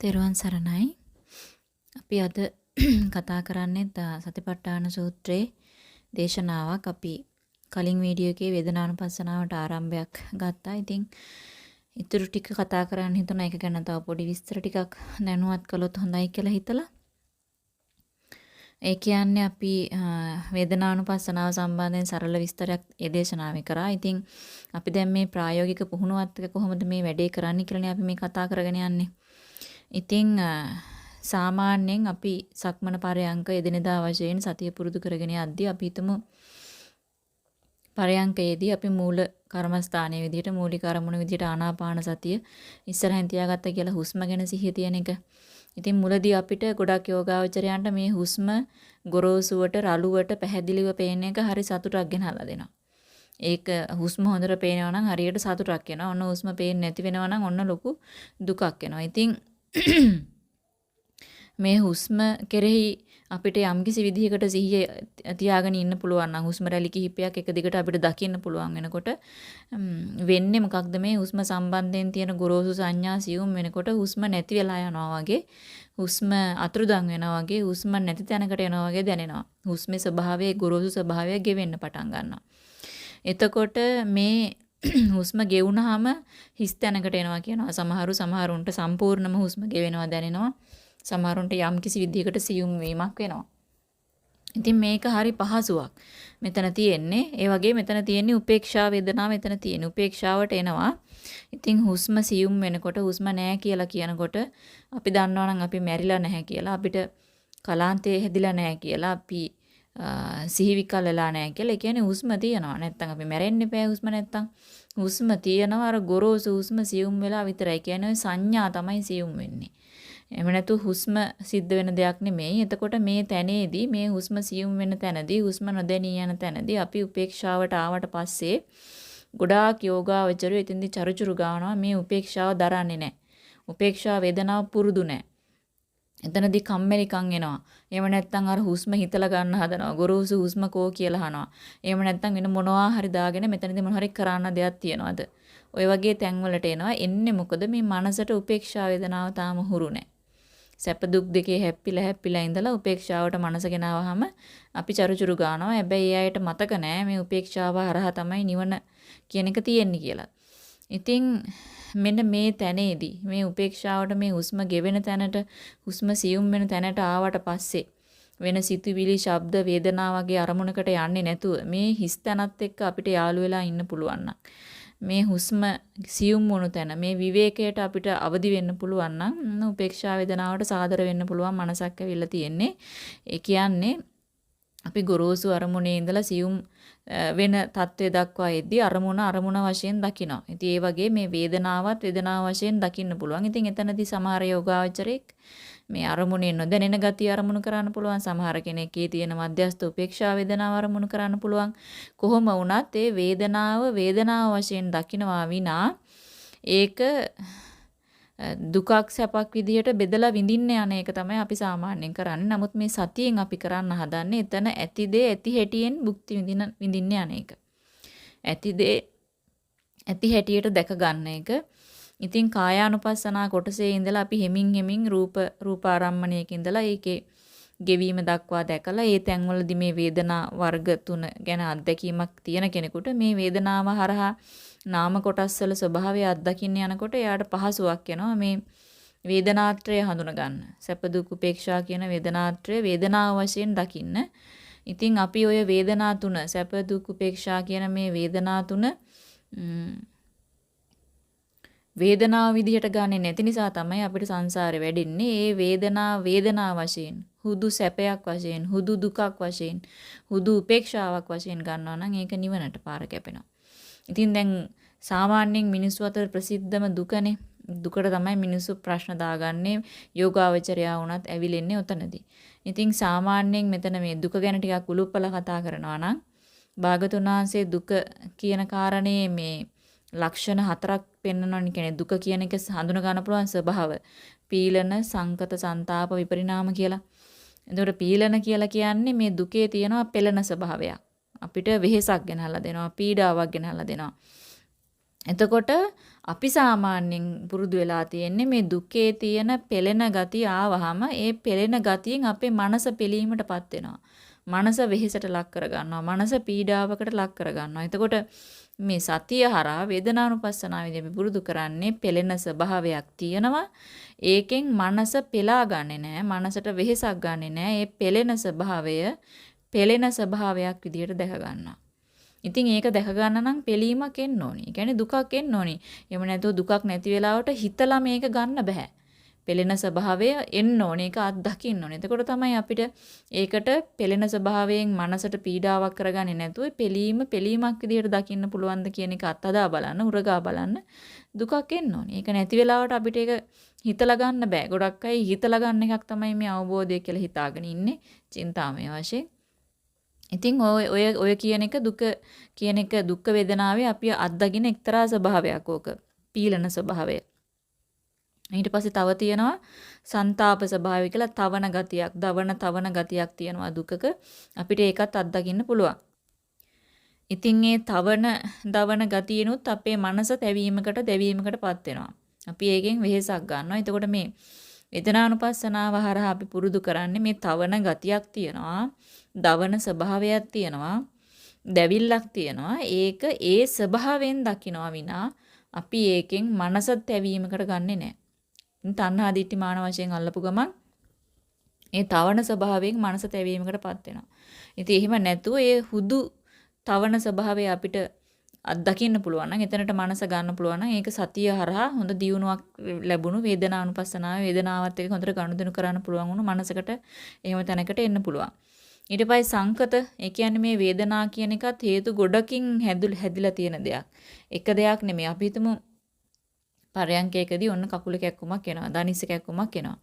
තෙරුවන් සරණයි. අපි අද කතා කරන්නේ සතිපට්ඨාන සූත්‍රයේ දේශනාවක්. අපි කලින් වීඩියෝ එකේ වේදනානුපස්සනාවට ආරම්භයක් ගත්තා. ඉතින් ඊටු ටික කතා කරන්න හිතුණා. ඒක ගැන තව පොඩි විස්තර ටිකක් දැනුවත් කළොත් හොඳයි කියලා හිතලා. ඒ කියන්නේ අපි වේදනානුපස්සනාව සම්බන්ධයෙන් සරල විස්තරයක් ඒ දේශනාවේ කරා. ඉතින් අපි දැන් මේ ප්‍රායෝගික පුහුණුවත් එක්ක කොහොමද මේ වැඩේ කරන්න කියලානේ අපි මේ කතා කරගෙන යන්නේ. ඉතින් සාමාන්‍යයෙන් අපි සක්මන පරයන්ක එදිනෙදා වශයෙන් සතිය පුරුදු කරගෙන යද්දී අපි හිතමු පරයන්කයේදී අපි මූල කර්මස්ථානයේ විදිහට මූලික අරමුණ විදිහට ආනාපාන සතිය ඉස්සරහින් තියාගත්තා කියලා හුස්ම ගැන සිහිය තියෙන එක. ඉතින් මුලදී අපිට ගොඩක් යෝගාවචරයන්ට මේ හුස්ම ගොරෝසුවට රළුවට පැහැදිලිව පේන එක හරි සතුටක් ගෙනහලා දෙනවා. ඒක හුස්ම හොඳට පේනවා නම් හරියට සතුටක් එනවා. ඔන්න හුස්ම පේන්නේ නැති වෙනවා නම් ඔන්න ලොකු දුකක් එනවා. ඉතින් මේ හුස්ම කෙරෙහි අපිට යම්කිසි විදිහකට සිහිය තියාගෙන ඉන්න පුළුවන් නම් හුස්ම රැලි කිහිපයක් එක දිගට අපිට දකින්න පුළුවන් වෙනකොට වෙන්නේ මොකක්ද? මේ හුස්ම සම්බන්ධයෙන් තියෙන ගොරෝසු සංඥා සියුම් වෙනකොට හුස්ම නැති වෙලා යනවා වගේ හුස්ම අතුරුදන් වෙනවා වගේ හුස්ම නැති තැනකට යනවා වගේ දැනෙනවා. හුස්මේ ස්වභාවය ගොරෝසු ස්වභාවය ගෙවෙන්න පටන් ගන්නවා. එතකොට මේ හුස්ම ගෙවුනහම හිස් තැනකට එනවා කියනවා. සමහරු සමහරුන්ට සම්පූර්ණම හුස්ම ගෙවෙනවා දැනෙනවා. සමහරුන්ට යම් කිසි විදිහකට සියුම් වීමක් වෙනවා. ඉතින් මේක හරි පහසුවක්. මෙතන තියෙන්නේ ඒ වගේ මෙතන තියෙන්නේ උපේක්ෂා වේදනාව මෙතන තියෙන. උපේක්ෂාවට එනවා. ඉතින් හුස්ම සියුම් වෙනකොට හුස්ම නැහැ කියලා කියනකොට අපි දන්නවා නම් අපි මැරිලා නැහැ කියලා අපිට කලාන්තයේ හැදිලා නැහැ කියලා අපි සිහි විකල් වෙලා නැහැ කියලා. ඒ කියන්නේ හුස්ම තියනවා. නැත්තම් අපි මැරෙන්න එපා හුස්ම නැත්තම්. හුස්ම තියනවා අර ගොරෝසු හුස්ම සියුම් වෙලා විතරයි. කියන්නේ සංඥා තමයි සියුම් වෙන්නේ. එහෙම නැතු හුස්ම සිද්ධ වෙන දෙයක් නෙමෙයි. එතකොට මේ තැනේදී මේ හුස්ම සියුම් වෙන තැනදී හුස්ම නොදැනී යන තැනදී අපි උපේක්ෂාවට ආවට පස්සේ ගොඩාක් යෝගාවචරය එතෙන්දී චරුචරු ගානවා මේ උපේක්ෂාව දරන්නේ නැහැ. උපේක්ෂා වේදනාව පුරුදු නැහැ. එතනදී කම්මැලිකම් එනවා. එහෙම නැත්නම් අර හුස්ම හිතලා ගන්න හදනවා. ගොරෝසු හුස්ම කෝ කියලා අහනවා. එහෙම නැත්නම් වෙන මොනවා හරි දාගෙන මෙතනදී මොන හරි කරන්න දෙයක් තියනවාද? ඔය වගේ තැන්වලට එනවා. එන්නේ මොකද මේ මනසට උපේක්ෂා වේදනාව තාම හුරු නැහැ. සැප දුක් දෙකේ හැප්පිලා හැප්පිලා ඉඳලා උපේක්ෂාවට මනස ගෙනාවහම අපි චරුචරු ගන්නවා. හැබැයි ඒ අයට මතක නැහැ මේ උපේක්ෂාව හරහා තමයි නිවන කියන එක තියෙන්නේ කියලා. ඉතින් මෙන්න මේ තැනේදී මේ උපේක්ෂාවට මේ හුස්ම ගෙවෙන තැනට හුස්ම සියුම් වෙන තැනට ආවට පස්සේ වෙන සිතුවිලි, ශබ්ද, වේදනා වගේ අරමුණකට යන්නේ නැතුව මේ හිස් තැනත් එක්ක අපිට යාළු වෙලා ඉන්න පුළුවන් මේ හුස්ම සියුම් වුණු තැන මේ විවේකයට අපිට අවදි වෙන්න පුළුවන් නම් උපේක්ෂා වේදනාවට සාදර වෙන්න පුළුවන් මනසක් ඇවිල්ලා තියෙන්නේ. ඒ කියන්නේ අපි ගොරෝසු අරමුණේ ඉඳලා සියුම් වෙන தત્ත්වය දක්වා එද්දී අරමුණ අරමුණ වශයෙන් දකිනවා. ඉතින් ඒ වගේ මේ වේදනාවත් වේදනාව වශයෙන් දකින්න පුළුවන්. ඉතින් එතනදී සමහර යෝගාචරෙක් මේ අරමුණේ නොදැනෙන ගතිය අරමුණු කරන්න පුළුවන්. සමහර කෙනෙක්ගේ තියෙන මධ්‍යස්ථ උපේක්ෂා වේදනාව අරමුණු කරන්න පුළුවන්. කොහොම වුණත් ඒ වේදනාව වේදනාව වශයෙන් දකිනවා විනා ඒක දුකක් සැපක් විදිහට බෙදලා විඳින්න යන එක තමයි අපි සාමාන්‍යයෙන් කරන්නේ. නමුත් මේ සතියෙන් අපි කරන්න හදන්නේ එතන ඇති දේ ඇති හැටියෙන් භුක්ති විඳින විඳින්න යන එක. ඇති දේ ඇති හැටියට දැක ගන්න එක. ඉතින් කායානුපස්සනා කොටසේ ඉඳලා අපි හෙමින් හෙමින් රූප රූපාරම්මණයක ඉඳලා ඒකේ ගෙවීම දක්වා දැකලා ඒ තැන්වලදී මේ වේදනා වර්ග තුන ගැන අත්දැකීමක් තියෙන කෙනෙකුට මේ වේදනාව හරහා නාම කොටස් වල ස්වභාවය අත්දකින්න යනකොට එයාට පහසුවක් එනවා මේ වේදනාත්‍රය හඳුන ගන්න. සැප දුක් උපේක්ෂා කියන වේදනාත්‍රය වේදනාව වශයෙන් දකින්න. ඉතින් අපි ඔය වේදනා තුන සැප දුක් උපේක්ෂා කියන මේ වේදනා තුන වේදනාව විදිහට ගන්නෙ නැති නිසා තමයි අපිට සංසාරේ වැඩින්නේ. ඒ වේදනා වේදනා වශයෙන්, හුදු සැපයක් වශයෙන්, හුදු දුකක් වශයෙන්, හුදු උපේක්ෂාවක් වශයෙන් ගන්නවා නම් ඒක නිවනට පාර කැපෙනවා. ඉතින් දැන් සාමාන්‍යයෙන් මිනිස්සු අතර ප්‍රසිද්ධම දුකනේ. දුකට තමයි මිනිස්සු ප්‍රශ්න දාගන්නේ යෝගාවචරයා වුණත් ඇවිලෙන්නේ ඔතනදී. ඉතින් සාමාන්‍යයෙන් මෙතන මේ දුක ගැන ටිකක් උලුප්පල කතා කරනවා නම් භාගතුන් වහන්සේ දුක කියන කාරණේ මේ ලක්ෂණ හතරක් පෙන්වනවා කියන්නේ දුක කියන එක හඳුන ගන්න පුළුවන් ස්වභාව. පීලන, සංකත, ਸੰతాප, විපරිණාම කියලා. එතකොට පීලන කියලා කියන්නේ මේ දුකේ තියෙනවා පෙළෙන ස්වභාවයක්. අපිට වෙහෙසක් ගෙනහලා දෙනවා, පීඩාවක් ගෙනහලා දෙනවා. එතකොට අපි සාමාන්‍යයෙන් පුරුදු වෙලා තියෙන්නේ මේ දුකේ තියෙන පෙළෙන ගතිය ආවහම ඒ පෙළෙන ගතියෙන් අපේ මනස පිළීමටපත් වෙනවා. මනස වෙහෙසට ලක් කර ගන්නවා. මනස පීඩාවකට ලක් කර ගන්නවා. එතකොට මේ සතිය හරහා වේදනානුපස්සනාවේදී අපි පුරුදු කරන්නේ පෙළෙන ස්වභාවයක් තියෙනවා. ඒකෙන් මනස පෙලා ගන්නෙ නෑ. මනසට වෙහෙසක් ගන්නෙ නෑ. ඒ පෙළෙන ස්වභාවය පෙළෙන ස්වභාවයක් විදිහට දැක ගන්නවා. ඉතින් ඒක දැක ගන්න නම් පිළීමක් එන්න ඕනි. ඒ කියන්නේ දුකක් එන්න ඕනි. එහෙම නැතුව දුකක් නැති වෙලාවට හිතලා මේක ගන්න බෑ. පෙළෙන ස්වභාවය එන්න ඕනේ. ඒක අත්දකින්න ඕනේ. එතකොට තමයි අපිට ඒකට පෙළෙන ස්වභාවයෙන් මනසට පීඩාවක් කරගන්නේ නැතුව පෙළීම පෙළීමක් විදිහට දකින්න පුළුවන්ද කියන එක අත්හදා බලන්න, උරගා බලන්න දුකක් එන්න ඕනේ. ඒක නැති වෙලාවට අපිට ඒක හිතලා ගන්න බෑ. ගොඩක් අය හිතලා ගන්න එකක් තමයි මේ අවබෝධය කියලා හිතාගෙන ඉන්නේ. චින්තාමය වශයෙන්. ඉතින් ඔය ඔය ඔය කියන එක දුක කියන එක දුක් වේදනාවේ අපි අත්දකින එක්තරා ස්වභාවයක් ඕක. පීලන ස්වභාවය. ඊට පස්සේ තව තියෙනවා ਸੰతాප ස්වභාවය කියලා තවන ගතියක්, දවන තවන ගතියක් තියෙනවා දුකක. අපිට ඒකත් අත්දකින්න පුළුවන්. ඉතින් ඒ තවන දවන ගතියනොත් අපේ මනස තැවීමකට දැවීමකටපත් වෙනවා. අපි ඒකෙන් වෙහෙසක් ගන්නවා. එතකොට මේ වේදනානුපස්සනාව හරහා අපි පුරුදු කරන්නේ මේ තවන ගතියක් තියෙනවා. දවන ස්වභාවයක් තියෙනවා. දැවිල්ලක් තියෙනවා. ඒක ඒ ස්වභාවයෙන් දකිනවා විනා අපි ඒකෙන් මනස තැවීමකට ගන්නෙ නෑ. තණ්හා දිට්ඨි මාන වශයෙන් අල්ලපු ගමන් ඒ තවන ස්වභාවයෙන් මනස තැවීමකටපත් වෙනවා. ඉතින් එහෙම නැතුව ඒ හුදු තවන ස්වභාවය අපිට අත්දකින්න පුළුවන් නම් එතනට මනස ගන්න පුළුවන් නම් ඒක සතිය හරහා හොඳ දියුණුවක් ලැබුණු වේදනානුපස්සනාව වේදනාවත් එක්ක හොඳට ගනුදෙනු කරන්න පුළුවන් වුණු මනසකට එහෙම තැනකට එන්න පුළුවන්. ඊට පස්සේ සංකත ඒ කියන්නේ මේ වේදනා කියන එකත් හේතු ගොඩකින් හැදිලා තියෙන දෙයක්. එක දෙයක් නෙමෙයි. අපි හිතමු පරයන්කයකදී ඔන්න කකුල කැක්කුමක් එනවා. දනිස්ස කැක්කුමක් එනවා.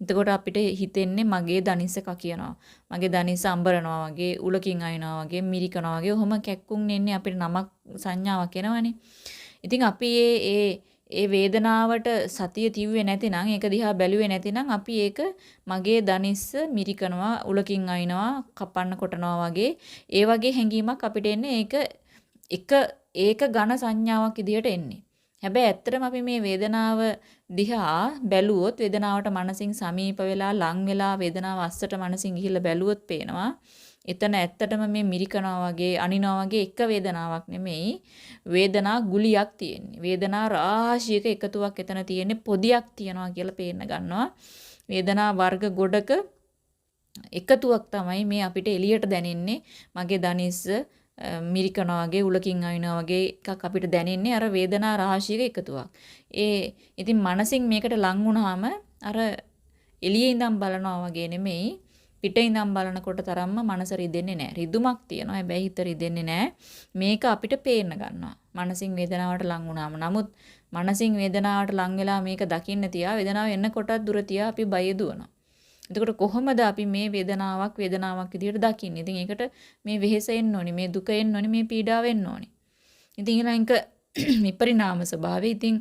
එතකොට අපිට හිතෙන්නේ මගේ දනිස්ස කකියනවා. මගේ දනිස්ස අඹරනවා වගේ, උලකින් අයිනවා වගේ, මිරිකනවා වගේ ඔහොම කැක්කුම් එන්නේ අපිට නමක් සංඥාවක් එනවනේ. ඉතින් අපි ඒ ඒ වේදනාවට සතිය තිව්වේ නැතිනම් ඒක දිහා බැලුවේ නැතිනම් අපි ඒක මගේ දනිස්ස මිරිකනවා උලකින් අයිනවා කපන්න කොටනවා වගේ ඒ වගේ හැඟීමක් අපිට එන්නේ ඒක එක ඒක ඝන සංඥාවක් විදිහට එන්නේ හැබැයි ඇත්තටම අපි මේ වේදනාව දිහා බැලුවොත් වේදනාවට මනසින් සමීප වෙලා ලං වෙලා වේදනාව අස්සට මනසින් ගිහිල්ලා බැලුවොත් පේනවා. එතන ඇත්තටම මේ මිරිකනවා වගේ අනිනවා වගේ එක වේදනාවක් නෙමෙයි. වේදනා ගුලියක් තියෙන්නේ. වේදනා රාශියක එකතුවක් එතන තියෙන්නේ පොදියක් තියනවා කියලා පේන්න ගන්නවා. වේදනා වර්ග ගොඩක එකතුවක් තමයි මේ අපිට එළියට දැනෙන්නේ. මගේ දනිස්ස මිරිකනවා වගේ උලකින් අයිනවා වගේ එකක් අපිට දැනෙන්නේ අර වේදනා රාශියක එකතුවක්. ඒ ඉතින් මනසින් මේකට ලං වුණාම අර එළියේ ඉඳන් බලනවා වගේ නෙමෙයි පිටේ ඉඳන් බලනකොට තරම්ම මනස රිදෙන්නේ නැහැ. රිදුමක් තියෙනවා. හැබැයි හිත රිදෙන්නේ නැහැ. මේක අපිට පේන්න ගන්නවා. මනසින් වේදනාවට ලං වුණාම. නමුත් මනසින් වේදනාවට ලං වෙලා මේක දකින්න තියා වේදනාව එන්නකොටත් දුර තියා අපි බය දුවනවා. එතකොට කොහොමද අපි මේ වේදනාවක් වේදනාවක් විදියට දකින්නේ? ඉතින් ඒකට මේ වෙහෙස එන්න ඕනි, මේ දුක එන්න ඕනි, මේ පීඩාව එන්න ඕනි. ඉතින් ඊළඟ විපරිණාම ස්වභාවය. ඉතින්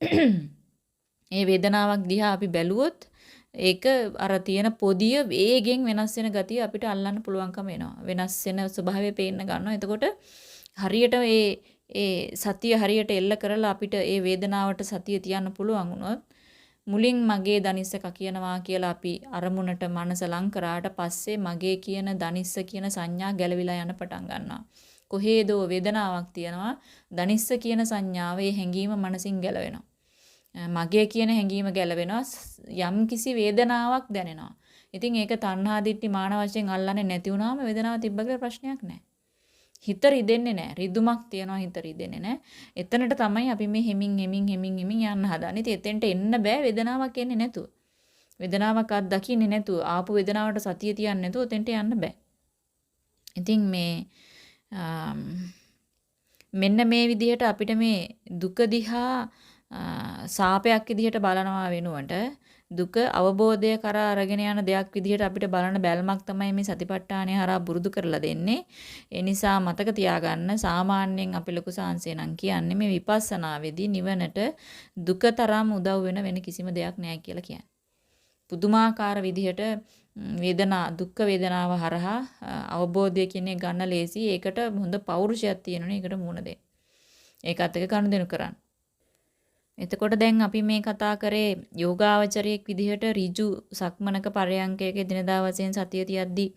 මේ වේදනාවක් දිහා අපි බැලුවොත් ඒක අර තියෙන පොදිය වේගෙන් වෙනස් වෙන ගතිය අපිට අල්ලන්න පුළුවන්කම එනවා. වෙනස් වෙන ස්වභාවය පේන්න ගන්නවා. එතකොට හරියට ඒ ඒ සතිය හරියට එල්ල කරලා අපිට ඒ වේදනාවට සතිය තියන්න පුළුවන් වුණොත් මුලින් මගේ දනිස්සක කියනවා කියලා අපි අරමුණට මනස ලං කරාට පස්සේ මගේ කියන දනිස්ස කියන සංඥා ගැලවිලා යන පටන් ගන්නවා. කොහේදෝ වේදනාවක් තියෙනවා දනිස්ස කියන සංඥාවේ හැඟීම මනසින් ගැලවෙනවා. මගේ කියන හැඟීම ගැලවෙනවා යම් කිසි වේදනාවක් දැනෙනවා. ඉතින් ඒක තණ්හා දිට්ටි මාන වශයෙන් අල්ලන්නේ නැති වුනහම වේදනාව තිබ්බ කියලා ප්‍රශ්නයක් නැහැ. හිත රිදෙන්නේ නැහැ. රිදුමක් තියනවා හිත රිදෙන්නේ නැහැ. එතනට තමයි අපි මේ හෙමින් හෙමින් හෙමින් හෙමින් යන්න හදන්නේ. ඉතින් එතෙන්ට එන්න බෑ වේදනාවක් එන්නේ නැතුව. වේදනාවක් අත් දකින්නේ නැතුව ආපු වේදනාවට සතිය තියන්නේ නැතුව එතෙන්ට යන්න බෑ. ඉතින් මේ මෙන්න මේ විදිහට අපිට මේ දුක දිහා සාපයක් විදිහට බලනවා වෙනුවට දුක අවබෝධය කරා අරගෙන යන දෙයක් විදිහට අපිට බලන බැල්මක් තමයි මේ සතිපට්ඨානය හරහා පුරුදු කරලා දෙන්නේ. ඒ නිසා මතක තියාගන්න සාමාන්‍යයෙන් අපි ලොකු සාංශේ නම් කියන්නේ මේ විපස්සනාවේදී නිවනට දුක තරම් උදව් වෙන වෙන කිසිම දෙයක් නැහැ කියලා කියන්නේ. පුදුමාකාර විදිහට වේදනා දුක්ඛ වේදනාව හරහා අවබෝධය කියන්නේ ගන්න ලේසි. ඒකට හොඳ පෞරුෂයක් තියෙනවනේ. ඒකට මුණ දෙන්න. ඒකත් එක කනුදෙනු කරන්න. එතකොට දැන් අපි මේ කතා කරේ යෝගාවචරයෙක් විදිහට ඍජු සක්මනක පරයන්කයක දිනදා වශයෙන් සතිය තියද්දී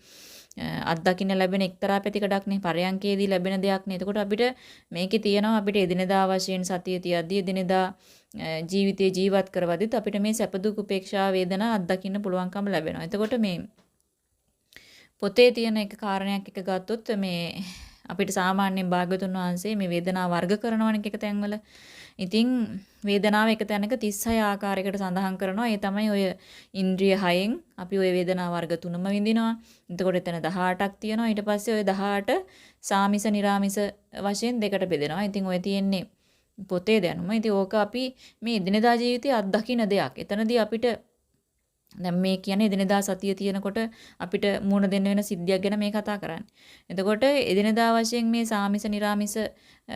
අත්දකින්න ලැබෙන එක්තරා පැතිකඩක් නේ පරයන්කේදී ලැබෙන දෙයක් නේ. එතකොට අපිට මේකේ තියෙනවා අපිට එදිනදා වශයෙන් සතිය තියද්දී එදිනදා ජීවිතේ ජීවත් කරවද්දිත් අපිට මේ සැප දුක් උපේක්ෂා වේදනා අත්දකින්න පුළුවන්කම ලැබෙනවා. එතකොට මේ පොතේ තියෙන එක කාරණයක් එක ගත්තොත් මේ අපිට සාමාන්‍යයෙන් භාග්‍යතුන් වහන්සේ මේ වේදනාව වර්ග කරනවනේ එක තැන්වල. ඉතින් වේදනාව එක තැනක 36 ආකාරයකට සඳහන් කරනවා. ඒ තමයි ඔය ඉන්ද්‍රිය 6න් අපි ඔය වේදනා වර්ග තුනම විඳිනවා. එතකොට එතන 18ක් තියෙනවා. ඊට පස්සේ ඔය 18 සාමිස නිරාමිස වශයෙන් දෙකට බෙදෙනවා. ඉතින් ඔය තියෙන්නේ පොතේ දැනුම. ඉතින් ඕක අපි මේ එදිනෙදා ජීවිතයේ අත්දකින්න දෙයක්. එතනදී අපිට දැන් මේ කියන්නේ එදිනෙදා සතිය තියෙනකොට අපිට මුණ දෙන්න වෙන සිද්ධියක් ගැන මේ කතා කරන්නේ. එතකොට එදිනෙදා වශයෙන් මේ සාමිස නිරාමිස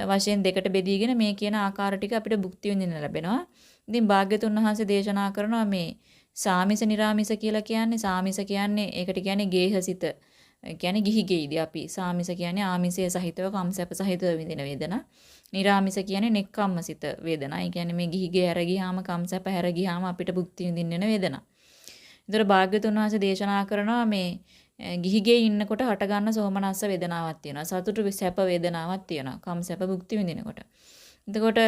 වශයෙන් දෙකට බෙදීගෙන මේ කියන ආකාර ටික අපිට භුක්ති විඳින්න ලැබෙනවා. ඉතින් භාග්‍යතුන් වහන්සේ දේශනා කරනවා මේ සාමිස නිරාමිස කියලා කියන්නේ සාමිස කියන්නේ ඒකට කියන්නේ ගේහසිත. කියන්නේ ගිහි ගෙයිදී අපි සාමිස කියන්නේ ආමිසය සහිතව කම්සැප සහිතව විඳින වේදනා. නිරාමිස කියන්නේ නෙක්කම්මසිත වේදනා. ඒ කියන්නේ මේ ගිහි ගේ හැර ගියාම කම්සැප හැර ගියාම අපිට භුක්ති විඳින්න වෙන වේදනා. ඒතර භාග්‍යතුන් වහන්සේ දේශනා කරනවා මේ ගිහිගේ ඉන්නකොට හටගන්න සෝමනස්ස වේදනාවක් තියෙනවා. සතුටු සැප වේදනාවක් තියෙනවා. කම් සැප භුක්ති විඳිනකොට. එතකොට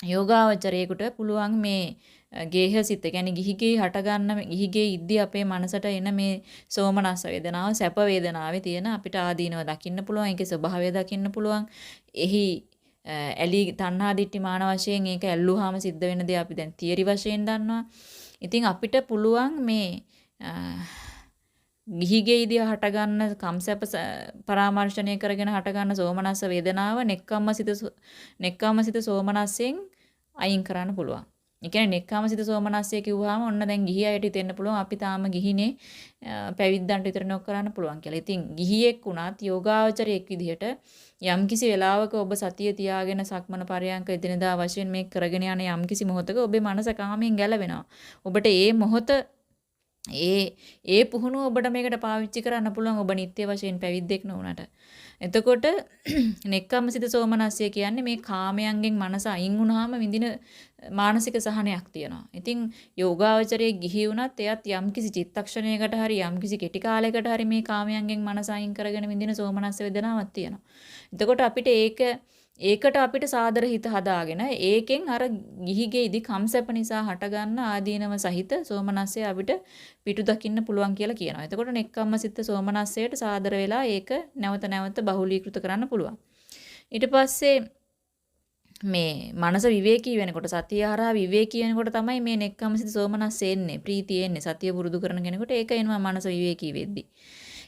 යෝගාවචරයේකට පුළුවන් මේ ගේහසිත කියන්නේ ගිහිගේ හටගන්න ගිහිගේ ඉද්දි අපේ මනසට එන මේ සෝමනස්ස වේදනාව සැප වේදනාවේ තියෙන අපිට ආදීනව දකින්න පුළුවන් ඒකේ ස්වභාවය දකින්න පුළුවන් එහි ඇලි තණ්හා දිට්ඨි මාන වශයෙන් ඒක ඇල්ලුවාම සිද්ධ වෙන දේ අපි දැන් තියරි වශයෙන් දන්නවා ඉතින් අපිට පුළුවන් මේ ගිහිගෙයිදී හටගන්න කම්සැප පරාමර්ශණය කරගෙන හටගන්න සෝමනස්ස වේදනාව නෙක්කම්මසිත නෙක්කම්මසිත සෝමනස්සෙන් අයින් කරන්න පුළුවන්. ඒ කියන්නේ නෙක්කම්මසිත සෝමනස්සය කිව්වහම ඔන්න දැන් ගිහි අයට හිතෙන්න පුළුවන් අපි තාම ගිහිනේ පැවිද්දන්ට විතර නොක් කරන්න පුළුවන් කියලා. ඉතින් ගිහියෙක් වුණත් යෝගාවචරයෙක් විදිහට යම්කිසි වෙලාවක ඔබ සතිය තියාගෙන සක්මන පරයන්ක එදිනදා වශයෙන් මේ කරගෙන යන යම්කිසි මොහොතක ඔබේ මනස කාමයෙන් ගැලවෙනවා. ඔබට ඒ මොහොත ඒ ඒ පුහුණුව ඔබට මේකට පාවිච්චි කරන්න පුළුවන් ඔබ නිත්‍ය වශයෙන් පැවිද්දෙක් නොවුනට. එතකොට නෙක්කම්මසිත සෝමනස්ය කියන්නේ මේ කාමයන්ගෙන් මනස අයින් වුණාම විඳින මානසික සහනයක් තියෙනවා. ඉතින් යෝගාවචරයේ ගිහි වුණත් එයත් යම්කිසි චිත්තක්ෂණයකට හරි යම්කිසි කෙටි කාලයකට හරි මේ කාමයන්ගෙන් මනස අයින් කරගෙන විඳින සෝමනස්ස වේදනාවක් තියෙනවා. එතකොට අපිට ඒක ඒකට අපිට සාදර හිත හදාගෙන ඒකෙන් අර ගිහිගේ ඉදි කම්සැප නිසා හටගන්න ආදීනව සහිත සෝමනස්සය අපිට පිටු දකින්න පුළුවන් කියලා කියනවා. එතකොට නෙක්කම්ම සිත් සෝමනස්සයට සාදර වෙලා ඒක නැවත නැවත බහුලීකృత කරන්න පුළුවන්. ඊට පස්සේ මේ මනස විවේකී වෙනකොට සතිය හරහා විවේකී වෙනකොට තමයි මේ නෙක්කම්ම සිත් සෝමනස්ස එන්නේ. ප්‍රීතිය එන්නේ. සතිය පුරුදු කරන කෙනෙකුට ඒක එනවා මනස විවේකී වෙද්දී.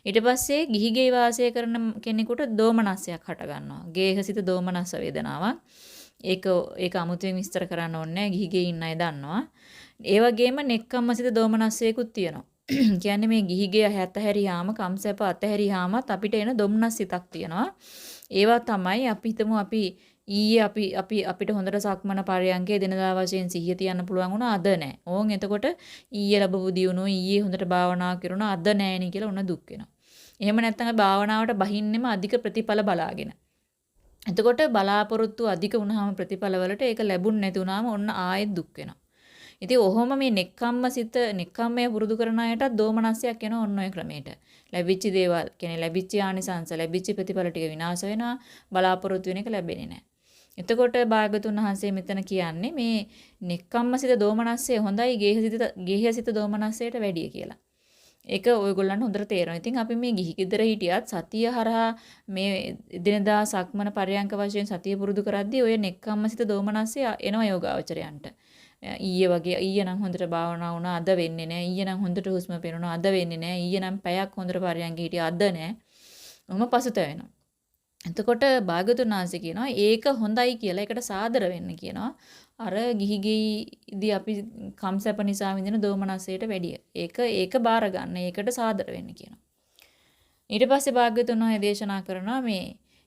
ඊට පස්සේ ගිහිගේ වාසය කරන කෙනෙකුට දෝමනස්සයක් හට ගන්නවා. ගේහසිත දෝමනස්ස වේදනාවක්. ඒක ඒක අමුතුවෙන් විස්තර කරන්න ඕනේ ගිහිගේ ඉන්න අය දන්නවා. ඒ වගේම නෙක්කම්මසිත දෝමනස්සයකුත් තියෙනවා. කියන්නේ මේ ගිහිගේ හැතහැරියාම කම්සැප අතහැරියාමත් අපිට එන දොම්නස් සිතක් තියෙනවා. ඒවා තමයි අපි හිතමු අපි ඊයේ අපි අපි අපිට හොඳට සක්මන පරයන්කේ දිනදා වශයෙන් සිහිය තියන්න පුළුවන් වුණා අද නැහැ. ඕන් එතකොට ඊයේ ලැබපු දියුණුව ඊයේ හොඳට භාවනා කරුණා අද නැහෙනි කියලා උන දුක් වෙනවා. එහෙම නැත්නම් භාවනාවට බහින්නෙම අධික ප්‍රතිඵල බලාගෙන. එතකොට බලාපොරොත්තු අධික වුණාම ප්‍රතිඵලවලට ඒක ලැබුණ නැති වුණාම ඔන්න ආයෙත් දුක් වෙනවා. ඉතින් ඔහොම මේ නෙක්ඛම්ම සිත නෙක්ඛම්මය පුරුදු කරන අයටත් දෝමනස්යක් එනවා ඔන්න ඔය ක්‍රමයට. ලැබිච්ච දේවල් කියන්නේ ලැබිච්ච ආනිසංස ලැබිච්ච ප්‍රතිඵල ටික විනාශ වෙනවා බලාපොරොත්තු වෙන එක ලැබෙන්නේ නැහැ. එතකොට භාගතුන් වහන්සේ මෙතන කියන්නේ මේ නෙක්ඛම්මසිත දෝමනස්සේ හොඳයි ගේහසිත ගේහසිත දෝමනස්සයට වැඩිය කියලා. ඒක ඔයගොල්ලන්ට හොඳට තේරෙනවා. ඉතින් අපි මේ ගිහි ගෙදර හිටියත් සතිය හරහා මේ දිනදා සක්මන පරයන්ක වශයෙන් සතිය පුරුදු කරද්දී ඔය නෙක්ඛම්මසිත දෝමනස්සේ එනවා යෝගාවචරයන්ට. ඊයේ වගේ ඊයේ නම් හොඳට භාවනා වුණා අද වෙන්නේ නැහැ. ඊයේ නම් හොඳට හුස්ම පේනවා අද වෙන්නේ නැහැ. ඊයේ නම් පැයක් හොඳට පරයන්ක හිටියා අද නැහැ. ඔහොම පසුතැවෙනවා. එතකොට භාගතුන් වහන්සේ කියනවා ඒක හොඳයි කියලා ඒකට සාදර වෙන්න කියනවා. අර ගිහි ගෙයිදී අපි කම්සැප නිසා විඳින දෝමනසයට වැඩිය. ඒක ඒක බාර ගන්න. ඒකට සාදර වෙන්න කියනවා. ඊට පස්සේ භාග්‍යතුන් වහන්සේ දේශනා කරනවා මේ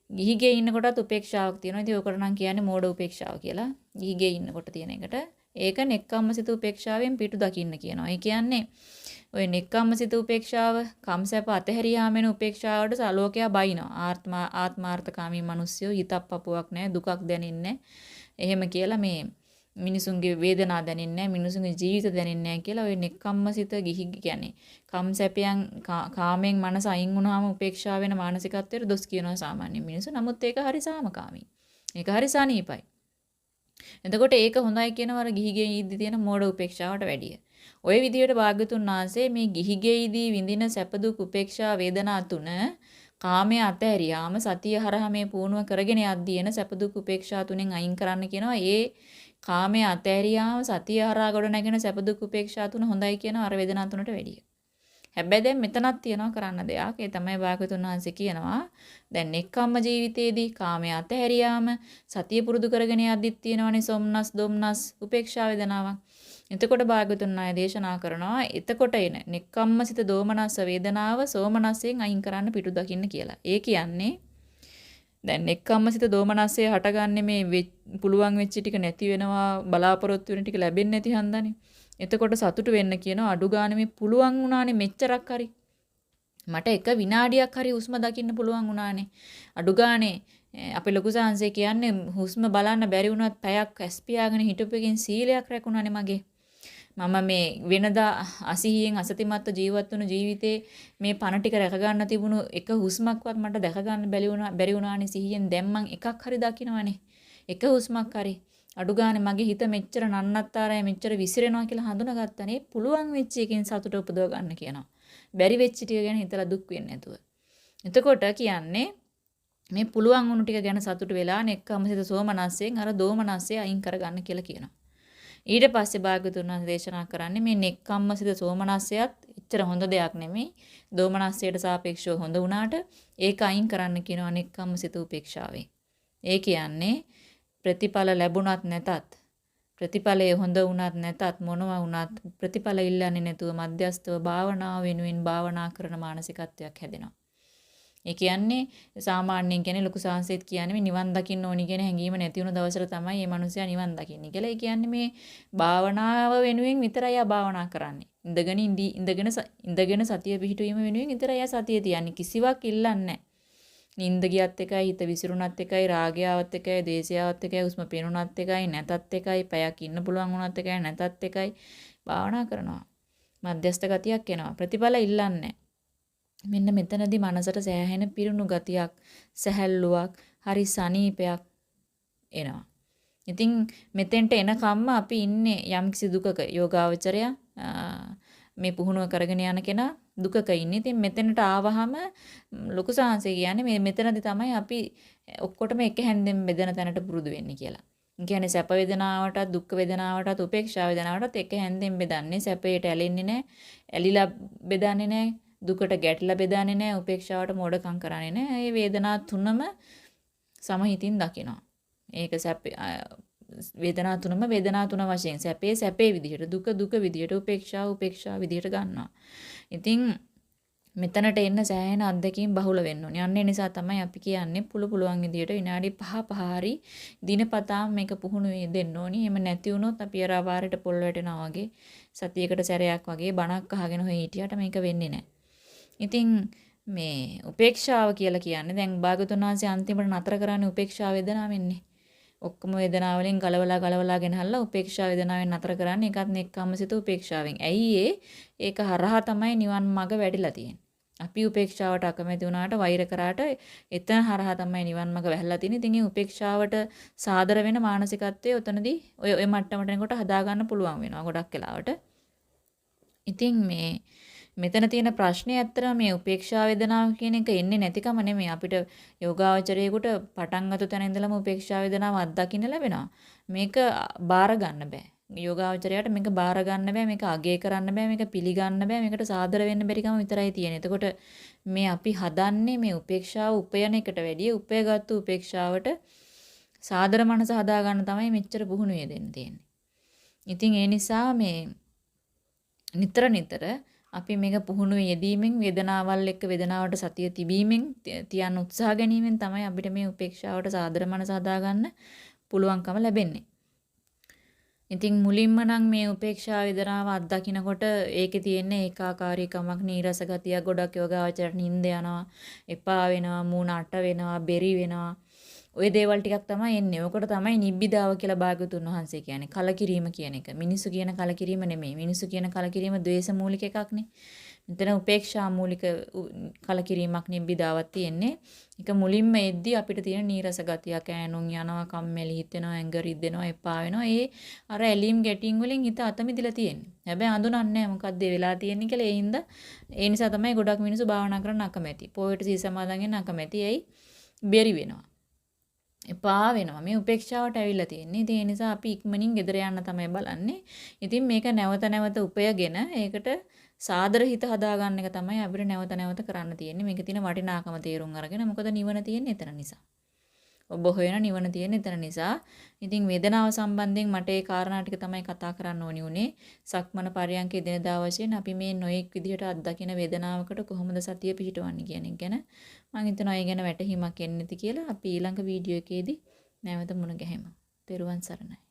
ගිහි ගෙයි ඉන්නකොටත් උපේක්ෂාවක් තියෙනවා. ඉතින් ඔකට නම් කියන්නේ මෝඩ උපේක්ෂාව කියලා. ගිහි ගෙයි ඉන්නකොට තියෙන එකට ඒක නෙක්ඛම්මසිත උපේක්ෂාවෙන් පිටු දකින්න කියනවා. ඒ කියන්නේ ඔය නෙක්ඛම්මසිත උපේක්ෂාව කම්සැප අතහැරියාමෙන උපේක්ෂාවට සලෝකයා බයිනවා. ආත්මා ආත්මාර්ථකාමී මිනිස්සුયો හිතක් පපුවක් නැහැ දුකක් දැනෙන්නේ එහෙම කියලා මේ මිනිසුන්ගේ වේදනා දැනෙන්නේ මිනිසුන්ගේ ජීවිත දැනෙන්නේ කියලා ඔය නෙක්ඛම්මසිත ගිහි කියන්නේ කම්සැපයන් කාමයෙන් මනස අයින් වුණාම උපේක්ෂා වෙන මානසිකත්වයට දොස් කියනවා සාමාන්‍ය මිනිස්සු. නමුත් ඒක හරි සාමකාමී. ඒක හරි සනීපයි. එතකොට ඒක හොඳයි කියනවර ගිහිගේ ඉද්දි තියෙන මෝඩ උපේක්ෂාවට වැඩිය. ওই විදිහට භාග්‍යතුන් වහන්සේ මේ ගිහිගෙයිදී විඳින සැප දුක් උපේක්ෂා වේදනා තුන කාමයේ අතහැරියාම සතිය හරහා මේ පුණුව කරගෙන යද්දී එන සැප දුක් උපේක්ෂා තුනෙන් අයින් කරන්න කියනවා. ඒ කාමයේ අතහැරියාම සතිය හරහා ගොඩ නැගෙන සැප දුක් උපේක්ෂා තුන හොඳයි කියන අර වේදනා තුනට වැඩිය. හැබැයි දැන් මෙතනක් තියෙනවා කරන්න දෙයක්. ඒ තමයි භාගතුන් වහන්සේ කියනවා. දැන් එක්කම්ම ජීවිතේදී කාමයේ අතහැරියාම සතිය පුරුදු කරගෙන යද්දිත් තියෙනවනේ සොම්නස්, දොම්නස්, උපේක්ෂා වේදනාවක්. එතකොට භාගතුන් ආය දේශනා කරනවා එතකොට එන නෙක්කම්මසිත දෝමනස්ස වේදනාව සෝමනස්යෙන් අයින් කරන්න පිටු දකින්න කියලා. ඒ කියන්නේ දැන් නෙක්කම්මසිත දෝමනස්සේ හටගන්නේ මේ පුළුවන් වෙච්ච ටික නැති වෙනවා බලාපොරොත්තු වෙන ටික ලැබෙන්නේ නැති හන්දානේ. එතකොට සතුටු වෙන්න කියනවා අඩු ගානේ මේ පුළුවන් වුණානේ මෙච්චරක් හරි. මට එක විනාඩියක් හරි හුස්ම දකින්න පුළුවන් වුණානේ. අඩු ගානේ අපේ ලොකු සාංශේ කියන්නේ හුස්ම බලන්න බැරි වුණත් පැයක් ඇස් පියාගෙන හිටපු එකෙන් සීලයක් රැකුණානේ මගේ. මම මේ වෙනදා අසිහියෙන් අසතිමත්ව ජීවත් වුණු ජීවිතේ මේ පණ ටික රැක ගන්න තිබුණු එක හුස්මක්වත් මට දැක ගන්න බැරි වුණා බැරි වුණානේ සිහියෙන් දැන් මං එකක් හරි දකින්නවනේ. එක හුස්මක් හරි අඩු ගානේ මගේ හිත මෙච්චර නන්නත්තරයි මෙච්චර විසිරෙනවා කියලා හඳුනාගත්තනේ පුළුවන් වෙච්ච එකෙන් සතුට උපදව ගන්න කියනවා. බැරි වෙච්ච ටික ගැන හිතලා දුක් වෙන්නේ නැතුව. එතකොට කියන්නේ මේ පුළුවන් වුණු ටික ගැන සතුට වෙලා නෙක්කමසිත සෝමනස්යෙන් අර දෝමනස්සේ අයින් කරගන්න කියලා කියනවා. ඊට පස්සේ භාග්‍යතුන් වහන්සේ දේශනා කරන්නේ මේ නෙක්කම්මසිත සෝමනස්සයත් එච්චර හොඳ දෙයක් නෙමෙයි. දෝමනස්සයට සාපේක්ෂව හොඳ වුණාට ඒක අයින් කරන්න කියනවා නෙක්කම්මසිත උපේක්ෂාවෙන්. ඒ කියන්නේ ප්‍රතිඵල ලැබුණත් නැතත් ප්‍රතිඵලය හොඳ වුණත් නැතත් මොනවා වුණත් ප්‍රතිඵල ඉල්ලන්නේ නැතුව මධ්‍යස්තව භාවනාව වෙනුවෙන් භාවනා කරන මානසිකත්වයක් හැදෙනවා. ඒ කියන්නේ සාමාන්‍යයෙන් කියන්නේ ලොකු සාංශෙත් කියන්නේ මේ නිවන් දකින්න ඕනි කියන හැඟීම නැති වුණු දවසට තමයි මේ මිනිස්සයා නිවන් දකින්නේ කියලා. ඒ කියන්නේ මේ භාවනාව වෙනුවෙන් විතරයි ආ භාවනා කරන්නේ. ඉඳගෙන ඉඳගෙන ඉඳගෙන සතිය පිහිටුවීම වෙනුවෙන් විතරයි ආ සතිය තියන්නේ. කිසිවක් ඉල්ලන්නේ නැහැ. නිින්ද ගියත් එකයි හිත විසිරුණත් එකයි රාගය ආවත් එකයි දේශය ආවත් එකයි උස්ම පේනුණත් එකයි නැතත් එකයි පැයක් ඉන්න පුළුවන් වුණත් එකයි නැතත් එකයි. භාවනා කරනවා. මධ්‍යස්ථ ගතියක් එනවා. ප්‍රතිඵල ඉල්ලන්නේ මෙන්න මෙතනදී මනසට සෑහෙන පිරුණු ගතියක් සැහැල්ලුවක් හරි සනීපයක් එනවා. ඉතින් මෙතෙන්ට එනකම්ම අපි ඉන්නේ යම්කිසි දුකක. යෝගාවචරය මේ පුහුණුව කරගෙන යන කෙනා දුකක ඉන්නේ. ඉතින් මෙතනට ආවහම ලොකු සාංශය කියන්නේ මේ මෙතනදී තමයි අපි ඔක්කොටම එක හැන්දෙන් බෙදෙන තැනට පුරුදු වෙන්නේ කියලා. කියන්නේ සැප වේදනාවටත් දුක් වේදනාවටත් උපේක්ෂා වේදනාවටත් එක හැන්දෙන් බෙදන්නේ. සැපයට ඇලෙන්නේ නැහැ. ඇලිලා බෙදන්නේ නැහැ. දුකට ගැටලා බෙදන්නේ නැහැ. උපේක්ෂාවට මෝඩකම් කරන්නේ නැහැ. මේ වේදනා තුනම සමහිතින් දකිනවා. ඒක සැප වේදනා තුනම වේදනා තුන වශයෙන් සැපේ සැපේ විදිහට දුක දුක විදිහට උපේක්ෂාව උපේක්ෂා විදිහට ගන්නවා. ඉතින් මෙතනට එන්න සෑහෙන අත්දැකීම් බහුල වෙන්න ඕනේ. අන්න ඒ නිසා තමයි අපි කියන්නේ පුළු පුළුවන් විදිහට විනාඩි 5 5 හරි දිනපතාම මේක පුහුණු දෙන්න ඕනේ. එහෙම නැති වුණොත් අපි අර අපාරයට පොල් වැටෙනවා වගේ සතියකට සැරයක් වගේ බණක් අහගෙන හොය හිටියට මේක වෙන්නේ නැහැ. ඉතින් මේ උපේක්ෂාව කියලා කියන්නේ දැන් භාගතුන් වහන්සේ අන්තිමට නතර කරන්නේ උපේක්ෂා වේදනාවෙන්නේ. ඔක්කොම වේදනාව වලින් ගලවලා ගලවලා ගෙනහල්ලා උපේක්ෂා වේදනාවෙන් නතර කරන්නේ ඒකත් නෙක්කම්මසිත උපේක්ෂාවෙන්. ඇයි ඒක හරහා තමයි නිවන් මඟ වැඩිලා තියෙන්නේ. අපි උපේක්ෂාවට අකමැති වුණාට වෛර කරාට එතන හරහා තමයි නිවන් මඟ වැහැලා තියෙන්නේ. ඉතින් මේ උපේක්ෂාවට සාදර වෙන මානසිකත්වයේ උතනදී ඔය ඔය මට්ටමට එනකොට හදා ගන්න පුළුවන් වෙනවා ගොඩක් වෙලාවට. ඉතින් මේ මෙතන තියෙන ප්‍රශ්නේ ඇත්තටම මේ උපේක්ෂා වේදනාව කියන එක එන්නේ නැතිකම නෙමෙයි අපිට යෝගාවචරයේකට පටන් ගත්ත තැන ඉඳලම උපේක්ෂා වේදනාව අත්දකින්න ලැබෙනවා. මේක බාර ගන්න බෑ. යෝගාවචරයට මේක බාර ගන්න බෑ මේක අගය කරන්න බෑ මේක පිළිගන්න බෑ මේකට සාදර වෙන්න බැරිකම විතරයි තියෙන්නේ. එතකොට මේ අපි හදන්නේ මේ උපේක්ෂාව උපයන එකට වැඩිය උපයගත්තු උපේක්ෂාවට සාදර මනස හදාගන්න තමයි මෙච්චර පුහුණු වෙදෙන්න තියෙන්නේ. ඉතින් ඒ නිසා මේ නිතර නිතර අපි මේක පුහුණු යෙදීමෙන් වේදනාවල් එක්ක වේදනාවට සතිය තිබීමෙන් තියන්න උත්සාහ ගැනීමෙන් තමයි අපිට මේ උපේක්ෂාවට සාදර මනස හදාගන්න පුළුවන්කම ලැබෙන්නේ. ඉතින් මුලින්ම නම් මේ උපේක්ෂා වේදනාව අත්දකින්නකොට ඒකේ තියෙන ඒකාකාරීකමක් නීරස ගතිය ගොඩක් යෝගාවචරයට නිින්ද යනවා එපා වෙනවා මූණ අට වෙනවා බෙරි වෙනවා ওই දේවල් ටිකක් තමයි එන්නේ. ඕකට තමයි නිබ්බිදාව කියලා භාගතුන් වහන්සේ කියන්නේ. කලකිරීම කියන එක. මිනිස්සු කියන කලකිරීම නෙමෙයි. මිනිස්සු කියන කලකිරීම ද්වේෂ මූලික එකක්නේ. මෙතන උපේක්ෂා මූලික කලකිරීමක් නිබ්බිදාවක් තියෙන්නේ. ඒක මුලින්ම එද්දි අපිට තියෙන නීරස ගතියක් ඈනුන් යනවා, කම්මැලි හිතෙනවා, ඇඟ රිද්දෙනවා, එපා වෙනවා. ඒ අර ඇලීම් ගැටීම් වලින් හිත අතමිදලා තියෙන්නේ. හැබැයි අඳුනන්නේ මොකද්ද වෙලා තියෙන්නේ කියලා. ඒ හින්දා ඒ නිසා තමයි ගොඩක් මිනිස්සු භාවනා කරන්න අකමැති. පොයට සී සමාදන් වෙන්න අකමැති. එයි බැරි වෙනවා. එපා වෙනවා. මේ උපේක්ෂාවට ඇවිල්ලා තියෙන්නේ. ඉතින් ඒ නිසා අපි ඉක්මනින් ගෙදර යන්න තමයි බලන්නේ. ඉතින් මේක නැවත නැවත උපයගෙන ඒකට සාදර හිත හදාගන්න එක තමයි අපිට නැවත නැවත කරන්න තියෙන්නේ. මේකේ තියෙන වටිනාකම තේරුම් අරගෙන මොකද නිවන තියෙන්නේ එතන නිසා. ඔබ හොයන නිවන තියෙන එතන නිසා. ඉතින් වේදනාව සම්බන්ධයෙන් මට ඒ කාරණා ටික තමයි කතා කරන්න ඕනි උනේ. සක්මන පරයන්ක එදිනදා වශයෙන් අපි මේ නොයෙක් විදිහට අත්දකින වේදනාවකට කොහොමද සතිය පිහිටවන්නේ කියන එක ගැන මම හිතනවා ඒ ගැන වැටහීමක් එන්නේ නැති කියලා අපි ඊළඟ වීඩියෝ එකේදී නැවත මුණ ගැහෙමු. තෙරුවන් සරණයි.